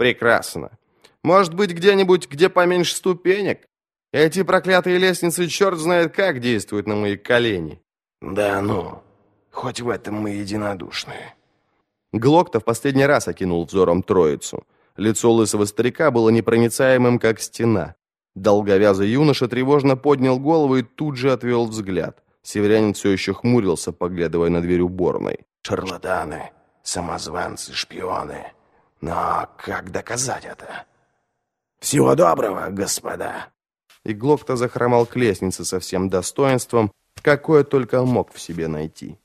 Прекрасно. Может быть, где-нибудь, где поменьше ступенек? Эти проклятые лестницы черт знает как действуют на мои колени. Да ну, хоть в этом мы единодушны. Глокта в последний раз окинул взором троицу. Лицо лысого старика было непроницаемым, как стена. Долговязый юноша тревожно поднял голову и тут же отвел взгляд. Северянин все еще хмурился, поглядывая на дверь уборной. Шарлатаны, самозванцы, шпионы. Но как доказать это? Всего доброго, господа. И Глокта захромал к лестнице со всем достоинством, какое только мог в себе найти.